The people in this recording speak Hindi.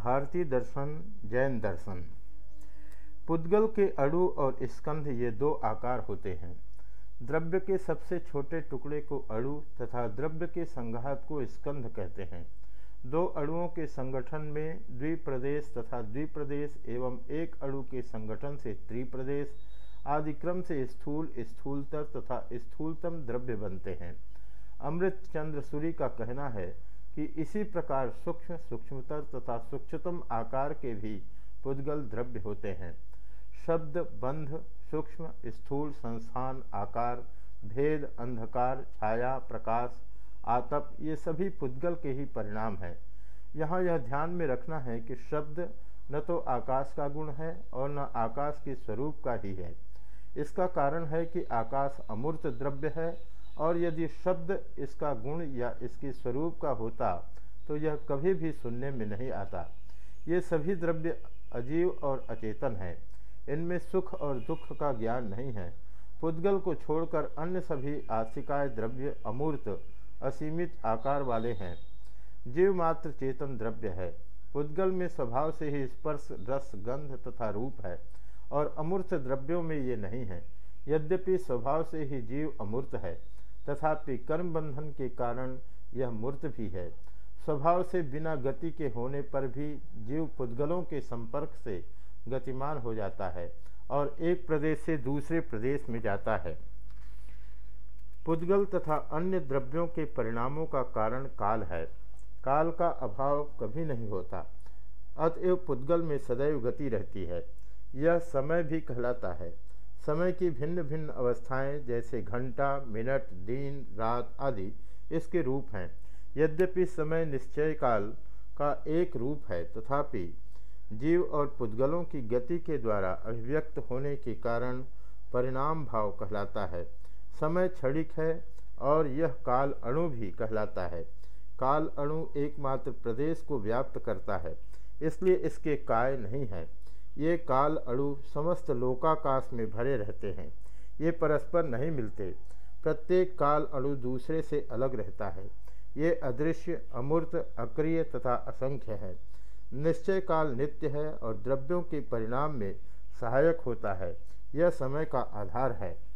भारतीय दर्शन, जैन दर्शन। पुद्गल के अणु और स्कंध ये दो आकार होते हैं। द्रव्य के सबसे छोटे टुकड़े को अणु तथा द्रव्य के संघात को स्कंध कहते हैं। दो अणुओं के संगठन में द्विप्रदेश तथा द्विप्रदेश एवं एक अणु के संगठन से त्रिप्रदेश आदि क्रम से स्थूल, स्थूलतर तथा स्थूलतम द्रव्य बनते हैं। अमृत चंद्र सूरी का कहना है कि इसी प्रकार सूक्ष्म सूक्ष्मतर तथा सूक्ष्मतम आकार के भी पुद्गल द्रव्य होते हैं। शब्द, बंध, सूक्ष्म, स्थूल, संस्थान, आकार, भेद, अंधकार, छाया, प्रकाश, आतप, ये सभी पुद्गल के ही परिणाम है। यहाँ यह ध्यान में रखना है कि शब्द न तो आकाश का गुण है और न आकाश के स्वरूप का ही है। इसका कारण है कि आकाश अमूर्त द्रव्य है और यदि शब्द इसका गुण या इसके स्वरूप का होता तो यह कभी भी सुनने में नहीं आता। ये सभी द्रव्य अजीव और अचेतन हैं। इनमें सुख और दुख का ज्ञान नहीं है। पुद्गल को छोड़कर अन्य सभी आशिकाय द्रव्य अमूर्त, असीमित आकार वाले हैं। जीव मात्र चेतन द्रव्य है। पुद्गल में स्वभाव से ही स्पर्श, रस, गंध तथा रूप है, और अमूर्त द्रव्यों में ये नहीं है। यद्यपि स्वभाव से ही जीव अमूर्त है तथापि कर्म बंधन के कारण यह मूर्त भी है। स्वभाव से बिना गति के होने पर भी जीव पुद्गलों के संपर्क से गतिमान हो जाता है और एक प्रदेश से दूसरे प्रदेश में जाता है। पुद्गल तथा अन्य द्रव्यों के परिणामों का कारण काल है। काल का अभाव कभी नहीं होता। अतएव पुद्गल में सदैव गति रहती है। यह समय भी कहलाता है। समय की भिन्न भिन्न अवस्थाएँ जैसे घंटा, मिनट, दिन, रात आदि इसके रूप हैं। यद्यपि समय निश्चय काल का एक रूप है, तथापि जीव और पुद्गलों की गति के द्वारा अभिव्यक्त होने के कारण परिणाम भाव कहलाता है। समय क्षणिक है और यह काल अणु भी कहलाता है। काल अणु एकमात्र प्रदेश को व्याप्त करता है, इसलिए इसके काय नहीं है। ये काल अणु समस्त लोकाकाश में भरे रहते हैं। ये परस्पर नहीं मिलते। प्रत्येक काल अणु दूसरे से अलग रहता है। ये अदृश्य, अमूर्त, अक्रिय तथा असंख्य है। निश्चय काल नित्य है और द्रव्यों के परिणाम में सहायक होता है। यह समय का आधार है।